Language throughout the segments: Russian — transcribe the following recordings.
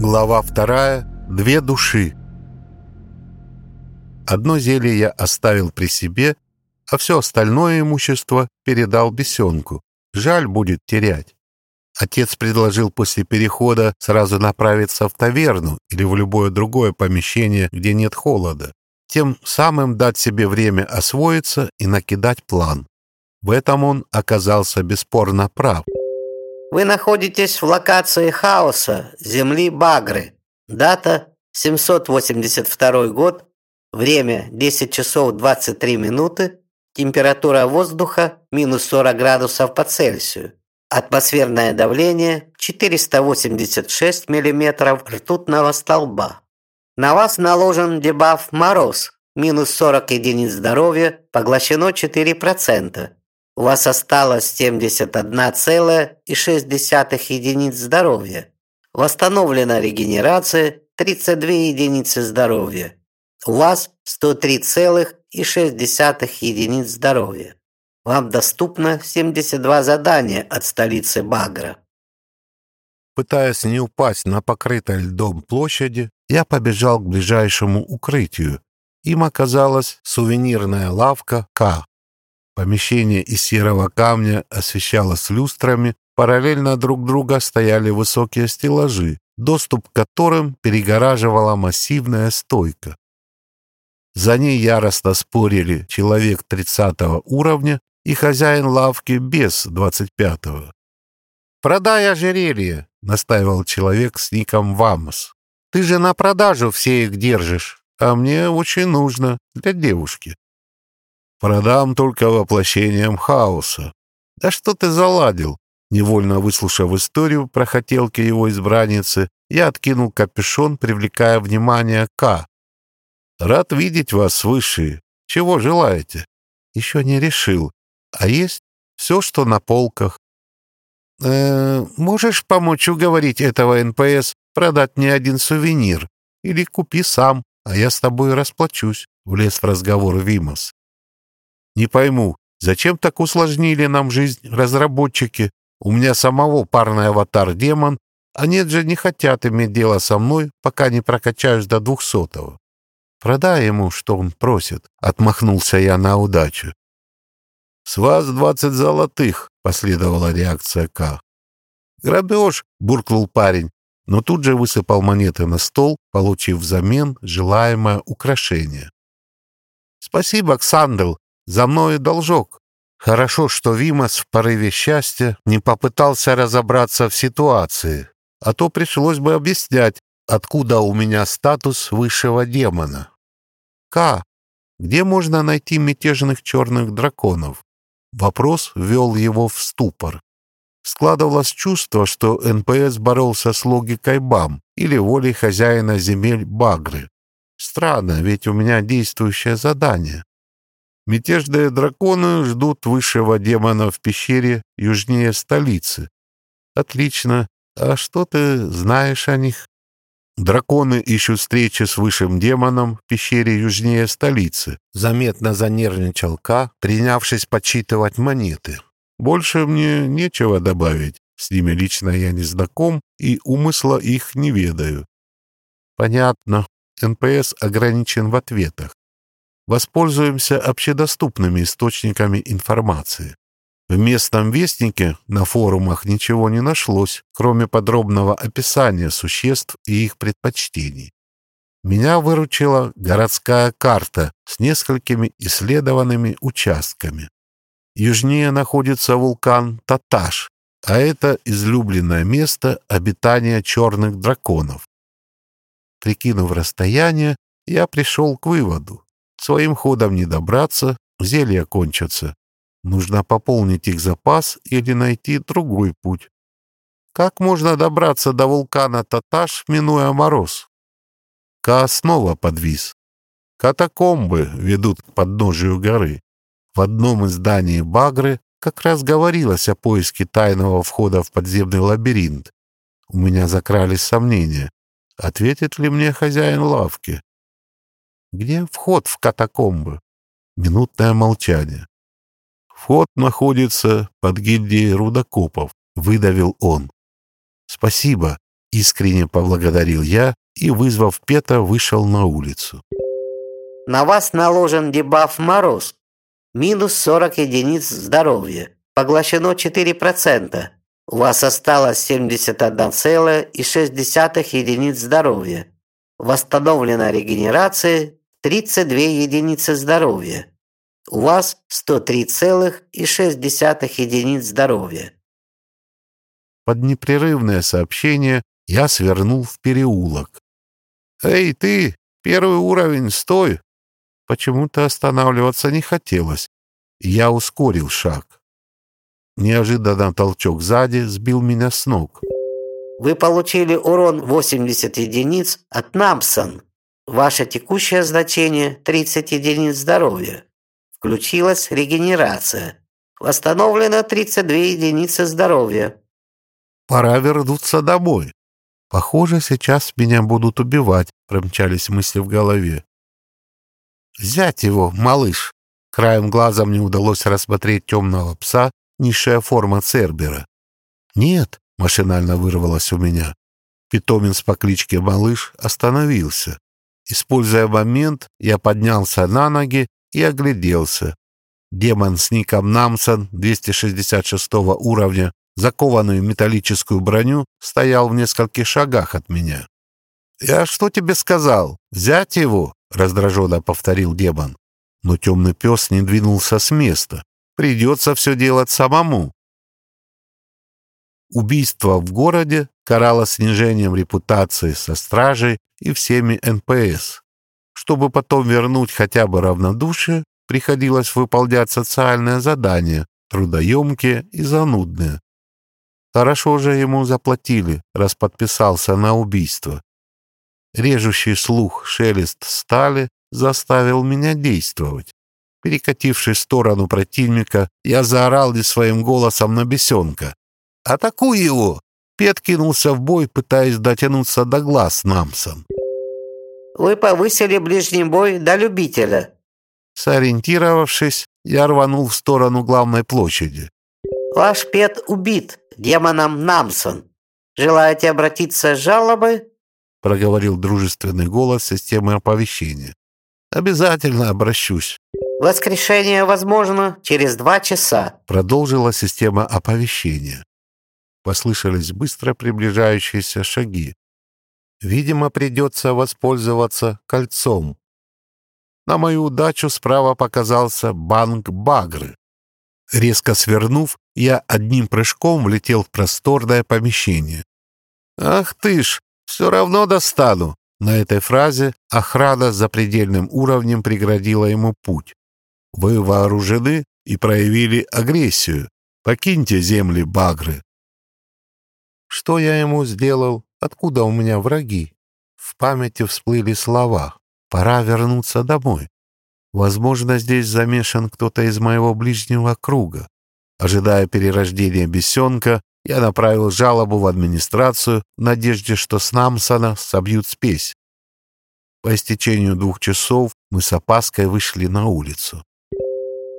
Глава вторая. Две души. Одно зелье я оставил при себе, а все остальное имущество передал бесенку. Жаль будет терять. Отец предложил после перехода сразу направиться в таверну или в любое другое помещение, где нет холода. Тем самым дать себе время освоиться и накидать план. В этом он оказался бесспорно прав. Вы находитесь в локации хаоса Земли Багры. Дата 782 год. Время 10 часов 23 минуты. Температура воздуха минус 40 градусов по Цельсию. Атмосферное давление 486 миллиметров ртутного столба. На вас наложен дебаф «Мороз». Минус 40 единиц здоровья, поглощено 4%. У вас осталось 71,6 единиц здоровья. Восстановлена регенерация 32 единицы здоровья. У вас 103,6 единиц здоровья. Вам доступно 72 задания от столицы Багра. Пытаясь не упасть на покрытой льдом площади, я побежал к ближайшему укрытию. Им оказалась сувенирная лавка К. Помещение из серого камня освещалось люстрами, параллельно друг друга стояли высокие стеллажи, доступ к которым перегораживала массивная стойка. За ней яростно спорили человек 30 уровня и хозяин лавки без 25-го. «Продай ожерелье», — настаивал человек с ником Вамос. «Ты же на продажу все их держишь, а мне очень нужно для девушки». Продам только воплощением хаоса. Да что ты заладил? Невольно выслушав историю про хотелки его избранницы, я откинул капюшон, привлекая внимание К. Рад видеть вас, высшие. Чего желаете? Еще не решил. А есть все, что на полках. Э, можешь помочь уговорить этого НПС продать мне один сувенир? Или купи сам, а я с тобой расплачусь, влез в разговор Вимос. Не пойму, зачем так усложнили нам жизнь разработчики? У меня самого парный аватар-демон, а нет же не хотят иметь дело со мной, пока не прокачаюсь до двухсотого. Продай ему, что он просит, — отмахнулся я на удачу. «С вас двадцать золотых», — последовала реакция К. «Грабеж», — буркнул парень, но тут же высыпал монеты на стол, получив взамен желаемое украшение. «Спасибо, Ксандл», за мною должок. Хорошо, что Вимас в порыве счастья не попытался разобраться в ситуации, а то пришлось бы объяснять, откуда у меня статус высшего демона. К. Где можно найти мятежных черных драконов? Вопрос ввел его в ступор. Складывалось чувство, что НПС боролся с логикой БАМ или волей хозяина земель Багры. Странно, ведь у меня действующее задание. Мятежные драконы ждут высшего демона в пещере южнее столицы. Отлично. А что ты знаешь о них? Драконы ищут встречи с высшим демоном в пещере южнее столицы. Заметно занервничал К, принявшись подсчитывать монеты. Больше мне нечего добавить. С ними лично я не знаком и умысла их не ведаю. Понятно. НПС ограничен в ответах. Воспользуемся общедоступными источниками информации. В местном вестнике на форумах ничего не нашлось, кроме подробного описания существ и их предпочтений. Меня выручила городская карта с несколькими исследованными участками. Южнее находится вулкан Таташ, а это излюбленное место обитания черных драконов. Прикинув расстояние, я пришел к выводу. Своим ходом не добраться, зелья кончатся. Нужно пополнить их запас или найти другой путь. Как можно добраться до вулкана Таташ, минуя мороз? Ка снова подвис. Катакомбы ведут к подножию горы. В одном из зданий Багры как раз говорилось о поиске тайного входа в подземный лабиринт. У меня закрались сомнения. Ответит ли мне хозяин лавки? Где вход в катакомбы? Минутное молчание. Вход находится под гильдией рудокопов, выдавил он. Спасибо. Искренне поблагодарил я и, вызвав Пета, вышел на улицу. На вас наложен дебаф «Мороз». Минус 40 единиц здоровья. Поглощено 4%. У вас осталось 71,6 единиц здоровья. Восстановлена регенерация 32 единицы здоровья. У вас 103,6 единиц здоровья. Под непрерывное сообщение я свернул в переулок. «Эй, ты! Первый уровень, стой!» Почему-то останавливаться не хотелось. Я ускорил шаг. Неожиданно толчок сзади сбил меня с ног. Вы получили урон 80 единиц от Намсон. Ваше текущее значение 30 единиц здоровья. Включилась регенерация. Восстановлено 32 единицы здоровья. Пора вернуться домой. Похоже, сейчас меня будут убивать, промчались мысли в голове. Взять его, малыш. Краем глаза мне удалось рассмотреть темного пса, низшая форма Цербера. Нет, машинально вырвалось у меня. Питомец по кличке Малыш остановился. Используя момент, я поднялся на ноги и огляделся. Демон с ником Намсон 266 уровня, закованный в металлическую броню, стоял в нескольких шагах от меня. «Я что тебе сказал? Взять его?» — раздраженно повторил демон. Но темный пес не двинулся с места. Придется все делать самому. Убийство в городе каралось снижением репутации со стражей и всеми НПС. Чтобы потом вернуть хотя бы равнодушие, приходилось выполнять социальные задания, трудоемкие и занудные. Хорошо же ему заплатили, раз подписался на убийство. Режущий слух шелест стали заставил меня действовать. Перекатившись в сторону противника, я заорал не своим голосом на бесенка. «Атакуй его!» Пет кинулся в бой, пытаясь дотянуться до глаз Намсон. «Вы повысили ближний бой до любителя». Сориентировавшись, я рванул в сторону главной площади. «Ваш Пет убит демоном Намсон. Желаете обратиться с жалобой?» проговорил дружественный голос системы оповещения. «Обязательно обращусь». «Воскрешение возможно через два часа», продолжила система оповещения. Послышались быстро приближающиеся шаги. Видимо, придется воспользоваться кольцом. На мою удачу справа показался банк Багры. Резко свернув, я одним прыжком влетел в просторное помещение. «Ах ты ж, все равно достану!» На этой фразе охрана за предельным уровнем преградила ему путь. «Вы вооружены и проявили агрессию. Покиньте земли Багры». Что я ему сделал? Откуда у меня враги? В памяти всплыли слова. Пора вернуться домой. Возможно, здесь замешан кто-то из моего ближнего круга. Ожидая перерождения бесенка, я направил жалобу в администрацию в надежде, что с Намсона собьют спесь. По истечению двух часов мы с опаской вышли на улицу.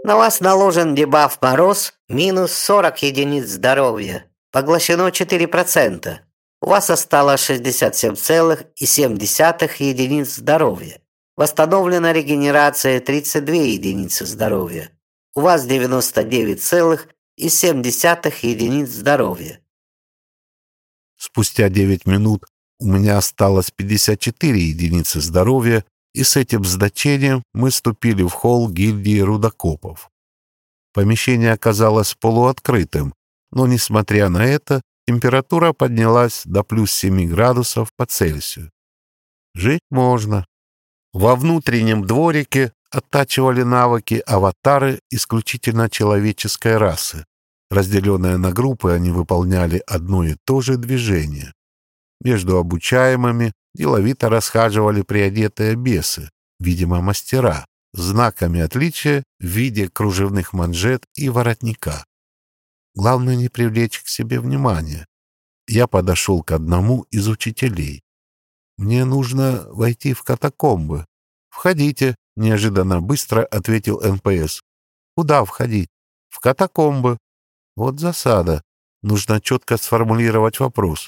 На вас наложен дебаф «Мороз» минус 40 единиц здоровья. Поглощено 4%. У вас осталось 67,7 единиц здоровья. Восстановлена регенерация 32 единицы здоровья. У вас 99,7 единиц здоровья. Спустя 9 минут у меня осталось 54 единицы здоровья, и с этим значением мы ступили в холл гильдии рудокопов. Помещение оказалось полуоткрытым, но, несмотря на это, температура поднялась до плюс 7 градусов по Цельсию. Жить можно. Во внутреннем дворике оттачивали навыки аватары исключительно человеческой расы. Разделенные на группы, они выполняли одно и то же движение. Между обучаемыми деловито расхаживали приодетые бесы, видимо, мастера, знаками отличия в виде кружевных манжет и воротника. Главное не привлечь к себе внимания. Я подошел к одному из учителей. «Мне нужно войти в катакомбы». «Входите», — неожиданно быстро ответил НПС. «Куда входить?» «В катакомбы». «Вот засада. Нужно четко сформулировать вопрос.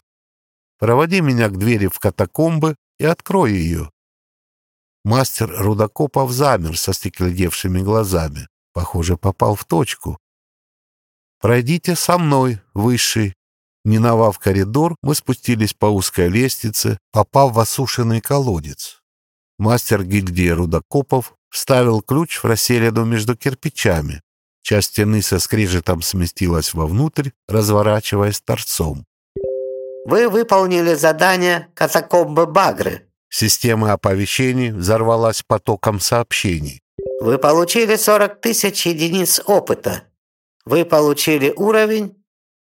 Проводи меня к двери в катакомбы и открой ее. Мастер Рудокопов замер со стекледевшими глазами. Похоже, попал в точку. «Пройдите со мной, Высший». Миновав коридор, мы спустились по узкой лестнице, попав в осушенный колодец. Мастер гильдии Рудокопов вставил ключ в расселину между кирпичами. Часть стены со скрежетом сместилась вовнутрь, разворачиваясь торцом. «Вы выполнили задание «Катакомбы Багры». Система оповещений взорвалась потоком сообщений. Вы получили 40 тысяч единиц опыта. Вы получили уровень.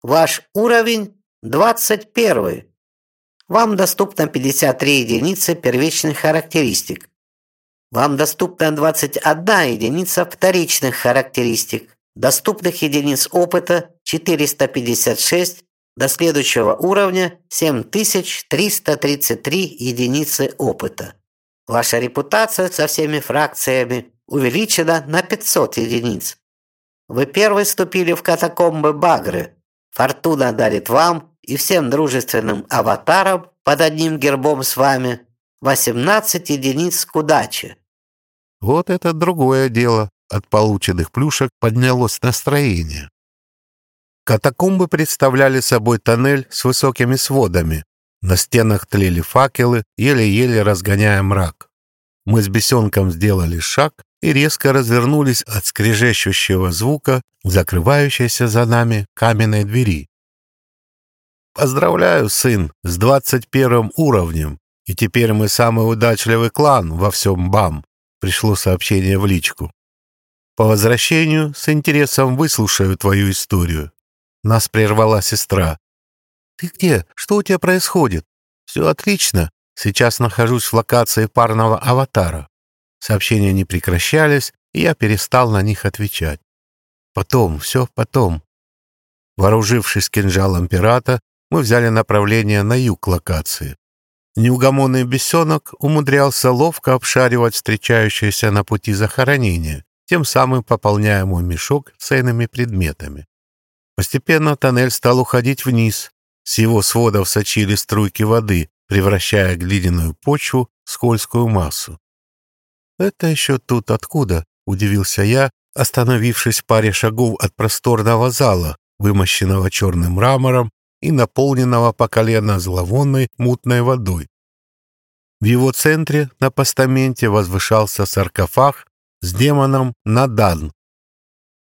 Ваш уровень 21. Вам доступно 53 единицы первичных характеристик. Вам доступна 21 единица вторичных характеристик. Доступных единиц опыта 456. До следующего уровня 7333 единицы опыта. Ваша репутация со всеми фракциями увеличена на 500 единиц. Вы первый вступили в катакомбы Багры. Фортуна дарит вам и всем дружественным аватарам под одним гербом с вами 18 единиц к удаче. Вот это другое дело. От полученных плюшек поднялось настроение. Катакомбы представляли собой тоннель с высокими сводами. На стенах тлели факелы, еле-еле разгоняя мрак. Мы с бесенком сделали шаг и резко развернулись от скрежещущего звука, закрывающейся за нами каменной двери. «Поздравляю, сын, с двадцать первым уровнем, и теперь мы самый удачливый клан во всем БАМ», пришло сообщение в личку. «По возвращению с интересом выслушаю твою историю». Нас прервала сестра. «Ты где? Что у тебя происходит?» «Все отлично. Сейчас нахожусь в локации парного аватара. Сообщения не прекращались, и я перестал на них отвечать. Потом, все потом. Вооружившись кинжалом пирата, мы взяли направление на юг локации. Неугомонный бесенок умудрялся ловко обшаривать встречающиеся на пути захоронения, тем самым пополняя мой мешок ценными предметами. Постепенно тоннель стал уходить вниз. С его сводов сочили струйки воды, превращая глиняную почву в скользкую массу. «Это еще тут откуда?» — удивился я, остановившись в паре шагов от просторного зала, вымощенного черным мрамором и наполненного по колено зловонной мутной водой. В его центре на постаменте возвышался саркофаг с демоном Надан.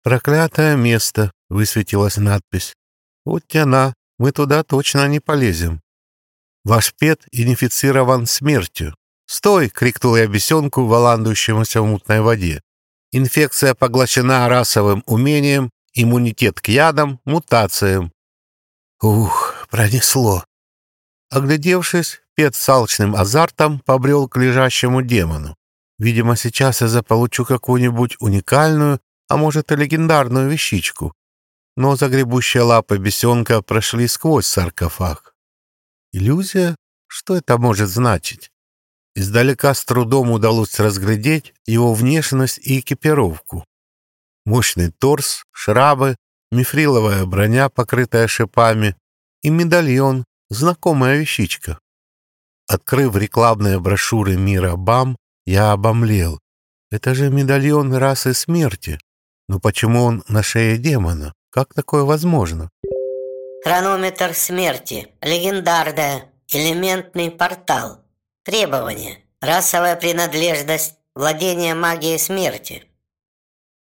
«Проклятое место!» — высветилась надпись. «Вот она, мы туда точно не полезем. Ваш пет инфицирован смертью. «Стой!» — крикнул я бесенку, валандующемуся в мутной воде. Инфекция поглощена расовым умением, иммунитет к ядам, мутациям. Ух, пронесло. Оглядевшись, Пет с алчным азартом побрел к лежащему демону. Видимо, сейчас я заполучу какую-нибудь уникальную, а может и легендарную вещичку. Но загребущие лапы бесенка прошли сквозь саркофаг. Иллюзия? Что это может значить? Издалека с трудом удалось разглядеть его внешность и экипировку. Мощный торс, шрабы, мифриловая броня, покрытая шипами, и медальон, знакомая вещичка. Открыв рекламные брошюры мира БАМ, я обомлел. Это же медальон расы смерти. Но почему он на шее демона? Как такое возможно? Хронометр смерти. Легендарная. Элементный портал. Требования. Расовая принадлежность. Владение магией смерти.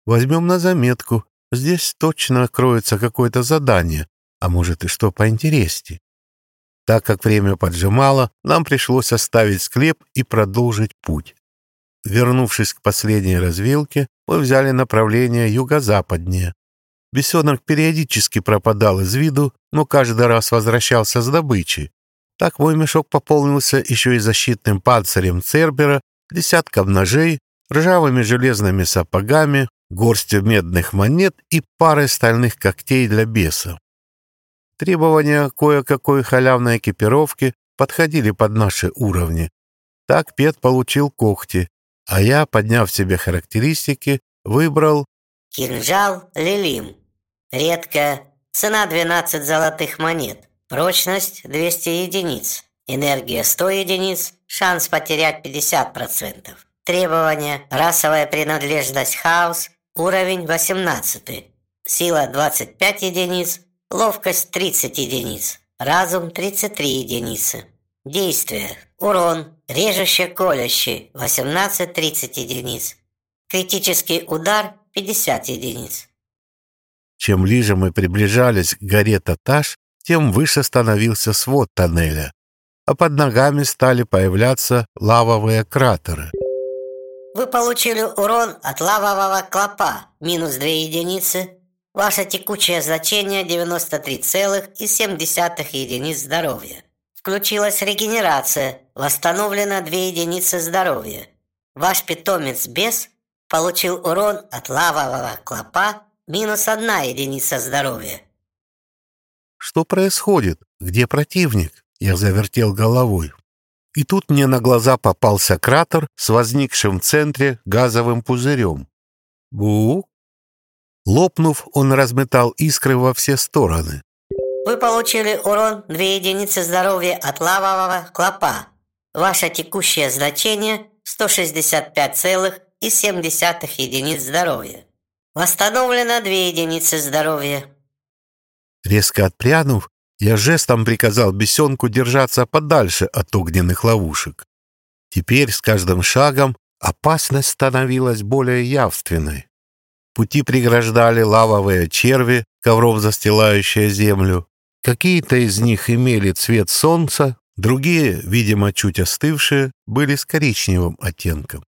Возьмем на заметку. Здесь точно кроется какое-то задание, а может и что поинтереснее. Так как время поджимало, нам пришлось оставить склеп и продолжить путь. Вернувшись к последней развилке, мы взяли направление юго-западнее. Бесенок периодически пропадал из виду, но каждый раз возвращался с добычей. Так мой мешок пополнился еще и защитным панцирем Цербера, десятком ножей, ржавыми железными сапогами, горстью медных монет и парой стальных когтей для беса. Требования кое-какой халявной экипировки подходили под наши уровни. Так Пет получил когти, а я, подняв себе характеристики, выбрал Кинжал Лилим. Редкая. Цена 12 золотых монет. Прочность 200 единиц. Энергия 100 единиц. Шанс потерять 50%. Требования. Расовая принадлежность хаос. Уровень 18. Сила 25 единиц. Ловкость 30 единиц. Разум 33 единицы. Действие. Урон. Режущий колющий 18-30 единиц. Критический удар 50 единиц. Чем ближе мы приближались к горе Таташ, тем выше становился свод тоннеля, а под ногами стали появляться лавовые кратеры. Вы получили урон от лавового клопа, минус 2 единицы. Ваше текущее значение 93,7 единиц здоровья. Включилась регенерация, восстановлено 2 единицы здоровья. Ваш питомец бес получил урон от лавового клопа минус 1 единица здоровья. Что происходит? Где противник? Я завертел головой. И тут мне на глаза попался кратер с возникшим в центре газовым пузырем. Бу! Лопнув, он разметал искры во все стороны. Вы получили урон 2 единицы здоровья от лавового клопа. Ваше текущее значение 165,7 единиц здоровья. Восстановлено 2 единицы здоровья. Резко отпрянув, я жестом приказал бесенку держаться подальше от огненных ловушек. Теперь с каждым шагом опасность становилась более явственной. Пути преграждали лавовые черви, ковром застилающие землю. Какие-то из них имели цвет солнца, другие, видимо, чуть остывшие, были с коричневым оттенком.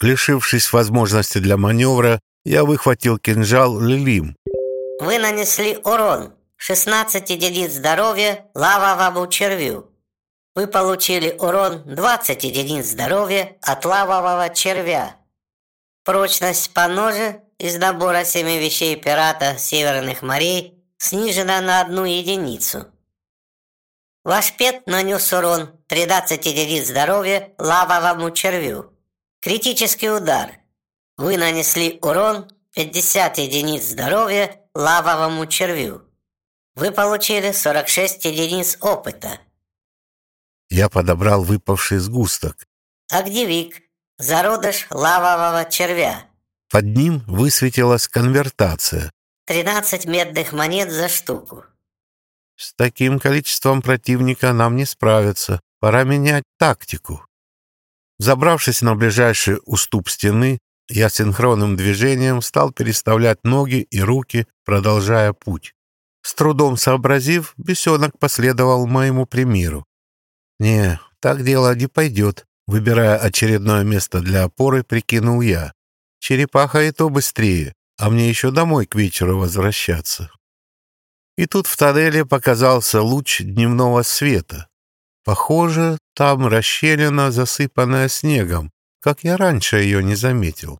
Лишившись возможности для маневра, я выхватил кинжал Лилим. Вы нанесли урон 16 единиц здоровья лавовому червю. Вы получили урон 20 единиц здоровья от лавового червя. Прочность по ноже из набора семи вещей пирата северных морей снижена на одну единицу. Ваш пет нанес урон 13 единиц здоровья лавовому червю. Критический удар. Вы нанесли урон 50 единиц здоровья лавовому червю. Вы получили 46 единиц опыта. Я подобрал выпавший сгусток. Огневик. Зародыш лавового червя. Под ним высветилась конвертация. 13 медных монет за штуку. С таким количеством противника нам не справиться. Пора менять тактику. Забравшись на ближайший уступ стены, я синхронным движением стал переставлять ноги и руки, продолжая путь. С трудом сообразив, бесенок последовал моему примеру. «Не, так дело не пойдет», — выбирая очередное место для опоры, прикинул я. «Черепаха и то быстрее, а мне еще домой к вечеру возвращаться». И тут в тоннеле показался луч дневного света. Похоже, там расщелина, засыпанная снегом, как я раньше ее не заметил.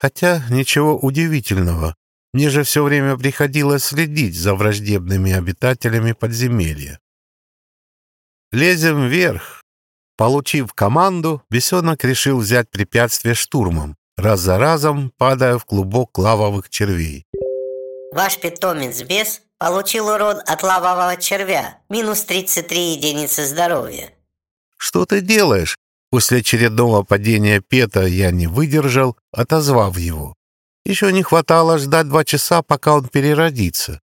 Хотя ничего удивительного, мне же все время приходилось следить за враждебными обитателями подземелья. Лезем вверх. Получив команду, бесенок решил взять препятствие штурмом, раз за разом падая в клубок лавовых червей. Ваш питомец бес получил урон от лавового червя, минус 33 единицы здоровья. «Что ты делаешь?» После очередного падения Пета я не выдержал, отозвав его. Еще не хватало ждать два часа, пока он переродится.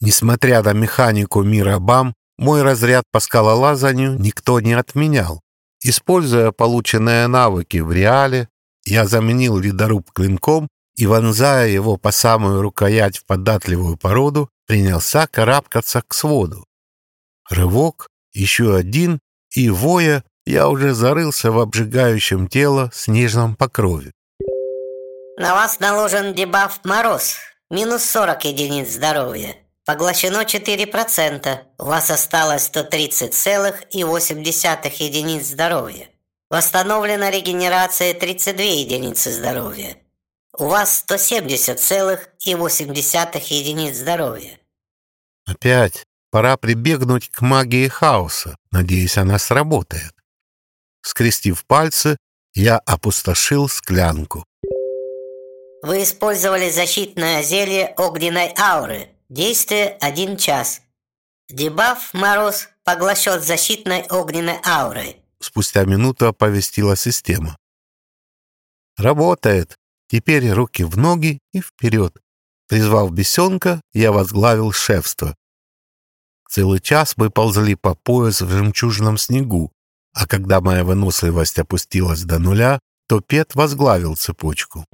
Несмотря на механику мира БАМ, мой разряд по скалолазанию никто не отменял. Используя полученные навыки в реале, я заменил ледоруб клинком и, вонзая его по самую рукоять в податливую породу, принялся карабкаться к своду. Рывок, еще один, и воя я уже зарылся в обжигающем тело снежном покрове. На вас наложен дебаф «Мороз». Минус 40 единиц здоровья. Поглощено 4%. У вас осталось 130,8 единиц здоровья. Восстановлена регенерация 32 единицы здоровья. У вас 170,8 единиц здоровья. Опять пора прибегнуть к магии хаоса. Надеюсь, она сработает. Скрестив пальцы, я опустошил склянку. Вы использовали защитное зелье огненной ауры. Действие один час. Дебаф «Мороз» поглощен защитной огненной аурой. Спустя минуту оповестила система. Работает. Теперь руки в ноги и вперед. Призвав бесенка, я возглавил шефство. Целый час мы ползли по пояс в жемчужном снегу, а когда моя выносливость опустилась до нуля, то Пет возглавил цепочку.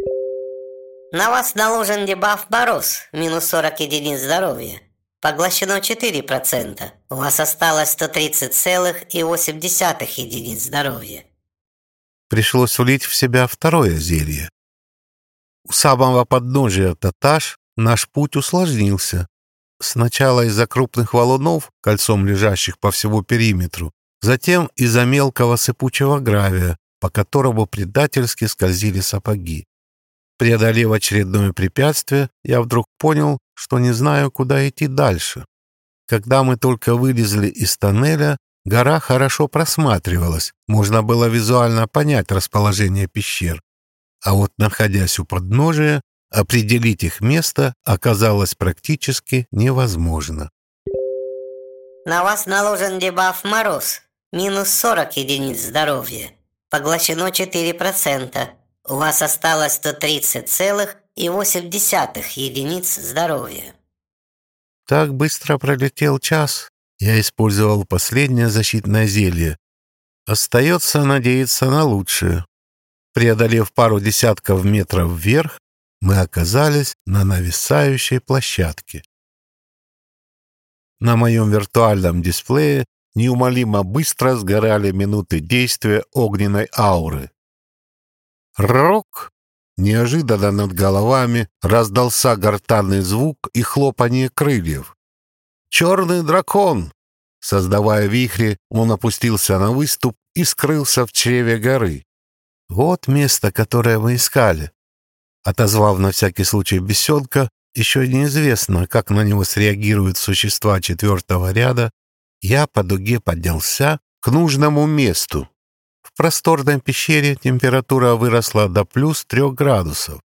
На вас наложен дебаф «Мороз» минус 40 единиц здоровья. Поглощено 4%. У вас осталось 130,8 единиц здоровья. Пришлось влить в себя второе зелье. У самого подножия Таташ наш путь усложнился. Сначала из-за крупных валунов, кольцом лежащих по всему периметру, затем из-за мелкого сыпучего гравия, по которому предательски скользили сапоги. Преодолев очередное препятствие, я вдруг понял, что не знаю, куда идти дальше. Когда мы только вылезли из тоннеля, гора хорошо просматривалась, можно было визуально понять расположение пещер. А вот находясь у подножия, определить их место оказалось практически невозможно. На вас наложен дебаф «Мороз». Минус 40 единиц здоровья. Поглощено 4%. У вас осталось 130,8 единиц здоровья. Так быстро пролетел час. Я использовал последнее защитное зелье. Остается надеяться на лучшее. Преодолев пару десятков метров вверх, мы оказались на нависающей площадке. На моем виртуальном дисплее неумолимо быстро сгорали минуты действия огненной ауры. Рок! Неожиданно над головами раздался гортанный звук и хлопанье крыльев. «Черный дракон!» Создавая вихри, он опустился на выступ и скрылся в чреве горы. Вот место, которое мы искали. Отозвав на всякий случай беседка, еще неизвестно, как на него среагируют существа четвертого ряда, я по дуге поднялся к нужному месту. В просторной пещере температура выросла до плюс трех градусов.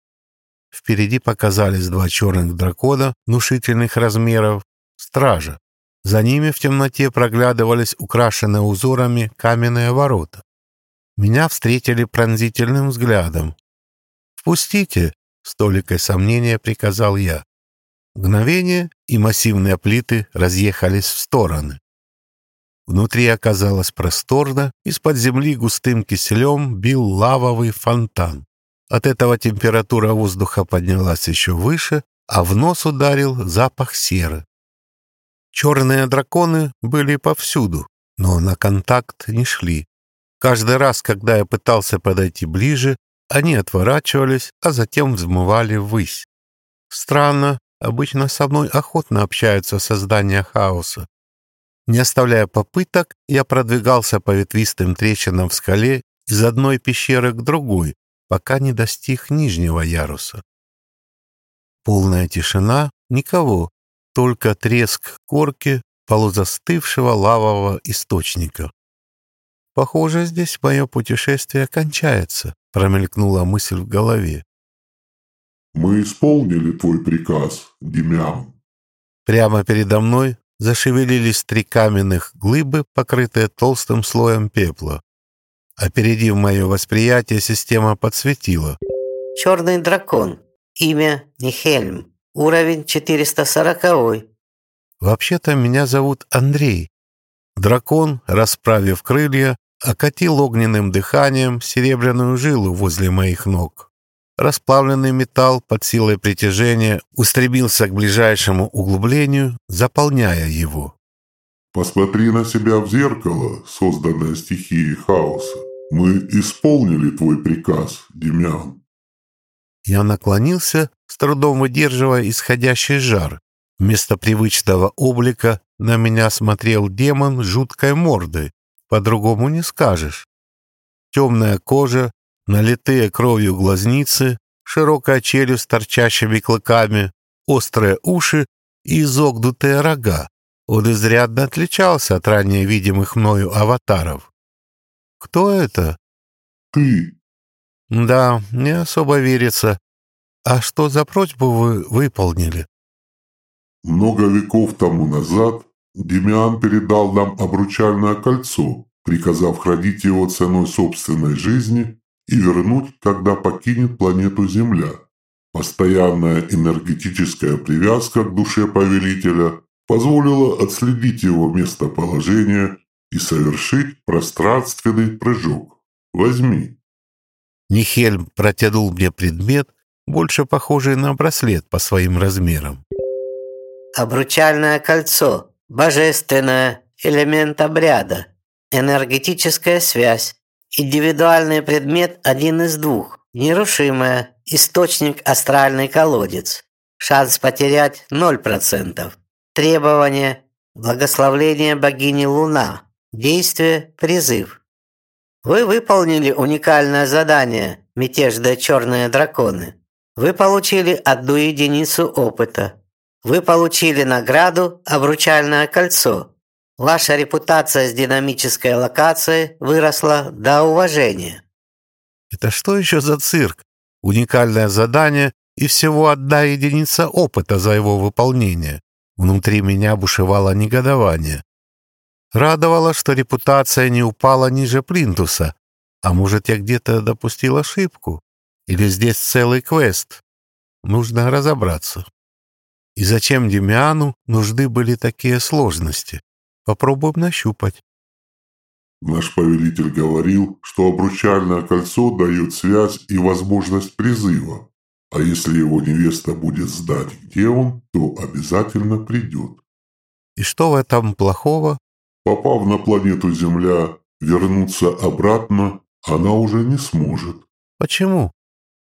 Впереди показались два черных дракона внушительных размеров, стража. За ними в темноте проглядывались украшенные узорами каменные ворота. Меня встретили пронзительным взглядом. «Впустите!» — с толикой сомнения приказал я. Мгновение, и массивные плиты разъехались в стороны. Внутри оказалось просторно, из-под земли густым киселем бил лавовый фонтан. От этого температура воздуха поднялась еще выше, а в нос ударил запах серы. Черные драконы были повсюду, но на контакт не шли. Каждый раз, когда я пытался подойти ближе, они отворачивались, а затем взмывали ввысь. Странно, обычно со мной охотно общаются создания хаоса. Не оставляя попыток, я продвигался по ветвистым трещинам в скале из одной пещеры к другой, пока не достиг нижнего яруса. Полная тишина, никого, только треск корки полузастывшего лавового источника. «Похоже, здесь мое путешествие кончается», — промелькнула мысль в голове. «Мы исполнили твой приказ, Демян». Прямо передо мной зашевелились три каменных глыбы, покрытые толстым слоем пепла. Опередив мое восприятие, система подсветила. Черный дракон. Имя Нихельм. Уровень 440. Вообще-то меня зовут Андрей. Дракон, расправив крылья, окатил огненным дыханием серебряную жилу возле моих ног. Расплавленный металл под силой притяжения устремился к ближайшему углублению, заполняя его. «Посмотри на себя в зеркало, созданное стихией хаоса. Мы исполнили твой приказ, Демян». Я наклонился, с трудом выдерживая исходящий жар. Вместо привычного облика на меня смотрел демон жуткой мордой. По-другому не скажешь. Темная кожа, налитые кровью глазницы, широкая челюсть с торчащими клыками, острые уши и изогнутые рога. Он изрядно отличался от ранее видимых мною аватаров. «Кто это?» «Ты». «Да, не особо верится. А что за просьбу вы выполнили?» Много веков тому назад Демиан передал нам обручальное кольцо, приказав хранить его ценой собственной жизни и вернуть, когда покинет планету Земля. Постоянная энергетическая привязка к душе повелителя позволила отследить его местоположение и совершить пространственный прыжок. Возьми. Нихельм протянул мне предмет, больше похожий на браслет по своим размерам. Обручальное кольцо. Божественное. Элемент обряда. Энергетическая связь. Индивидуальный предмет один из двух. Нерушимая. Источник астральный колодец. Шанс потерять 0%. Требование. Благословление богини Луна. Действие. Призыв. Вы выполнили уникальное задание «Мятежные черные драконы». Вы получили одну единицу опыта. Вы получили награду «Обручальное кольцо». Ваша репутация с динамической локацией выросла до уважения. Это что еще за цирк? Уникальное задание и всего одна единица опыта за его выполнение. Внутри меня бушевало негодование. Радовало, что репутация не упала ниже плинтуса. А может, я где-то допустил ошибку? Или здесь целый квест? Нужно разобраться. И зачем Демиану нужны были такие сложности? Попробуем нащупать. Наш повелитель говорил, что обручальное кольцо дает связь и возможность призыва. А если его невеста будет знать, где он, то обязательно придет. И что в этом плохого? Попав на планету Земля, вернуться обратно она уже не сможет. Почему?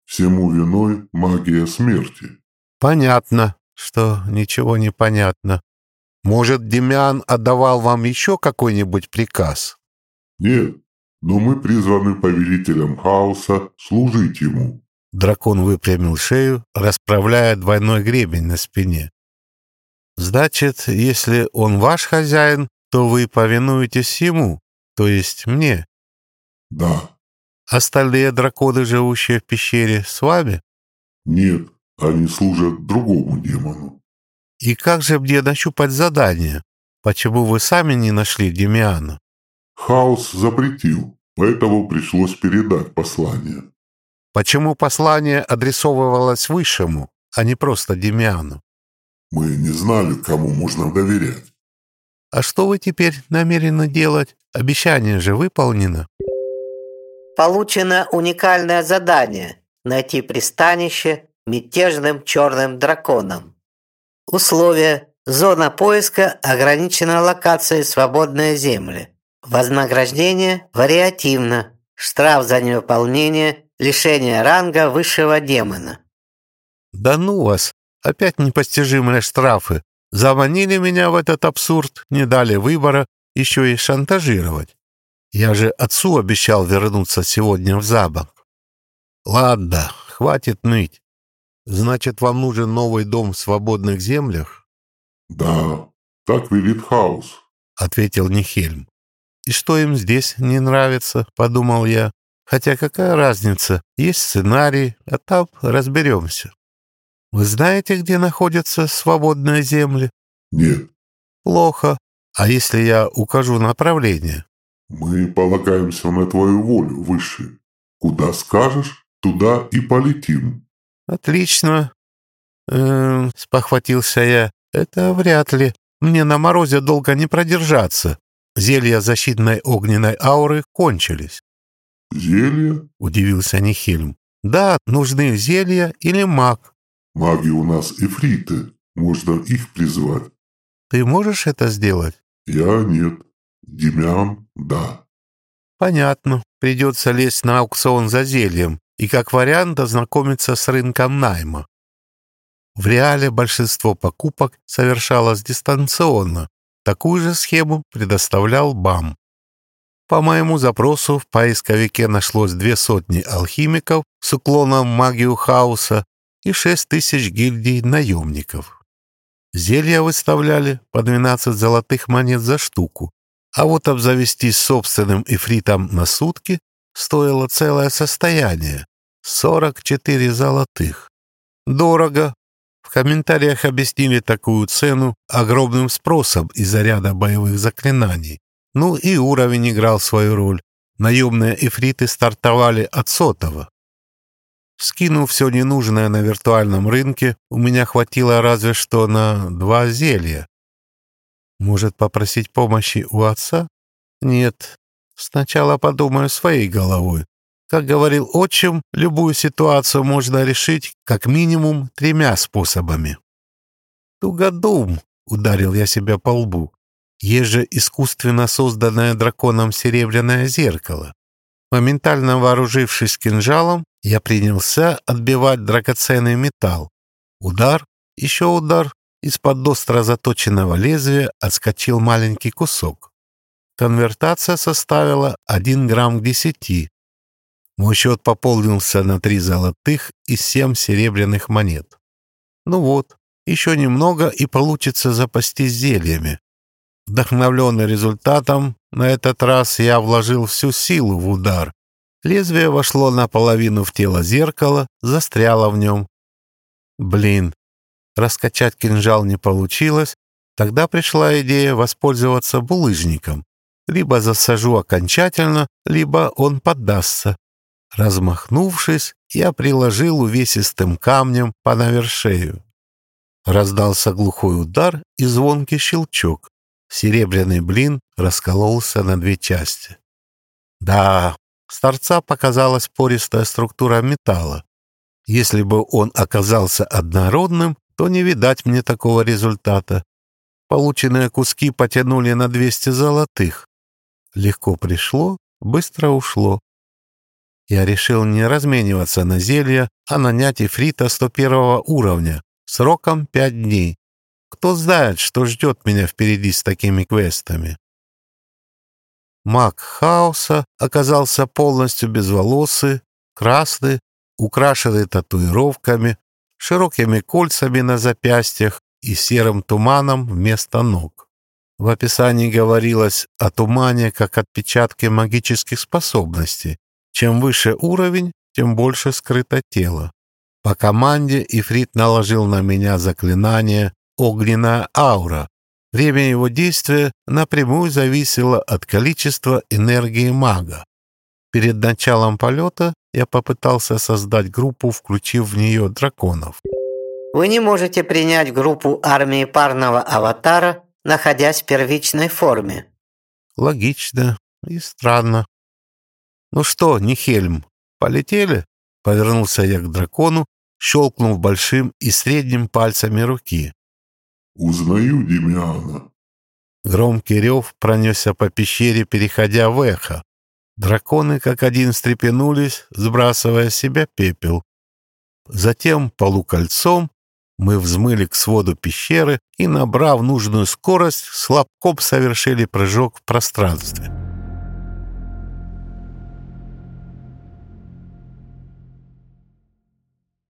Всему виной магия смерти. Понятно, что ничего не понятно. Может, Демиан отдавал вам еще какой-нибудь приказ? Нет, но мы призваны повелителем хаоса служить ему. Дракон выпрямил шею, расправляя двойной гребень на спине. Значит, если он ваш хозяин, то вы повинуетесь ему, то есть мне. Да. Остальные драконы, живущие в пещере, с вами? Нет, они служат другому демону. И как же мне нащупать задание? Почему вы сами не нашли Демиана? Хаос запретил, поэтому пришлось передать послание. Почему послание адресовывалось Высшему, а не просто Демиану? Мы не знали, кому можно доверять. А что вы теперь намерены делать? Обещание же выполнено. Получено уникальное задание – найти пристанище мятежным черным драконам. Условия – зона поиска ограничена локацией «Свободные земли». Вознаграждение вариативно. Штраф за невыполнение – лишение ранга высшего демона. Да ну вас! Опять непостижимые штрафы. Заманили меня в этот абсурд, не дали выбора, еще и шантажировать. Я же отцу обещал вернуться сегодня в замок. Ладно, хватит ныть. Значит, вам нужен новый дом в свободных землях? Да, так велит хаос, ответил Нихельм. И что им здесь не нравится, подумал я. Хотя какая разница, есть сценарий, а там разберемся. Вы знаете, где находятся свободные земли? Нет. Плохо. А если я укажу направление? Мы полагаемся на твою волю, Высший. Куда скажешь, туда и полетим. Отлично. Эм, спохватился я. Это вряд ли. Мне на морозе долго не продержаться. Зелья защитной огненной ауры кончились. «Зелья?» — удивился Нихельм. «Да, нужны зелья или маг». «Маги у нас эфриты. Можно их призвать». «Ты можешь это сделать?» «Я нет. Демян – да. Понятно. Придется лезть на аукцион за зельем и, как вариант, ознакомиться с рынком найма. В реале большинство покупок совершалось дистанционно. Такую же схему предоставлял БАМ. По моему запросу в поисковике нашлось две сотни алхимиков с уклоном в магию хаоса и шесть тысяч гильдий наемников. Зелья выставляли по 12 золотых монет за штуку, а вот обзавестись собственным эфритом на сутки стоило целое состояние — 44 золотых. Дорого. В комментариях объяснили такую цену огромным спросом из-за ряда боевых заклинаний. Ну и уровень играл свою роль. Наемные эфриты стартовали от сотого. Скинув все ненужное на виртуальном рынке, у меня хватило разве что на два зелья. Может, попросить помощи у отца? Нет. Сначала подумаю своей головой. Как говорил отчим, любую ситуацию можно решить как минимум тремя способами. «Тугодум!» — ударил я себя по лбу. «Есть же искусственно созданное драконом серебряное зеркало». Моментально вооружившись кинжалом, я принялся отбивать драгоценный металл. Удар, еще удар, из-под остро заточенного лезвия отскочил маленький кусок. Конвертация составила 1 грамм к 10. Мой счет пополнился на 3 золотых и 7 серебряных монет. Ну вот, еще немного и получится запастись зельями. Вдохновленный результатом, на этот раз я вложил всю силу в удар, Лезвие вошло наполовину в тело зеркала, застряло в нем. Блин, раскачать кинжал не получилось, тогда пришла идея воспользоваться булыжником. Либо засажу окончательно, либо он поддастся. Размахнувшись, я приложил увесистым камнем по навершею. Раздался глухой удар и звонкий щелчок. Серебряный блин раскололся на две части. Да, с торца показалась пористая структура металла. Если бы он оказался однородным, то не видать мне такого результата. Полученные куски потянули на 200 золотых. Легко пришло, быстро ушло. Я решил не размениваться на зелья, а нанять ифрита 101 уровня, сроком 5 дней. Кто знает, что ждет меня впереди с такими квестами. Маг хаоса оказался полностью безволосый, красный, украшенный татуировками, широкими кольцами на запястьях и серым туманом вместо ног. В описании говорилось о тумане как отпечатке магических способностей. Чем выше уровень, тем больше скрыто тело. По команде Ифрит наложил на меня заклинание «Огненная аура», Время его действия напрямую зависело от количества энергии мага. Перед началом полета я попытался создать группу, включив в нее драконов. Вы не можете принять группу армии парного аватара, находясь в первичной форме. Логично и странно. Ну что, Нихельм, полетели? Повернулся я к дракону, щелкнув большим и средним пальцами руки. «Узнаю Демиана». Громкий рев пронесся по пещере, переходя в эхо. Драконы как один встрепенулись, сбрасывая с себя пепел. Затем полукольцом мы взмыли к своду пещеры и, набрав нужную скорость, с совершили прыжок в пространстве.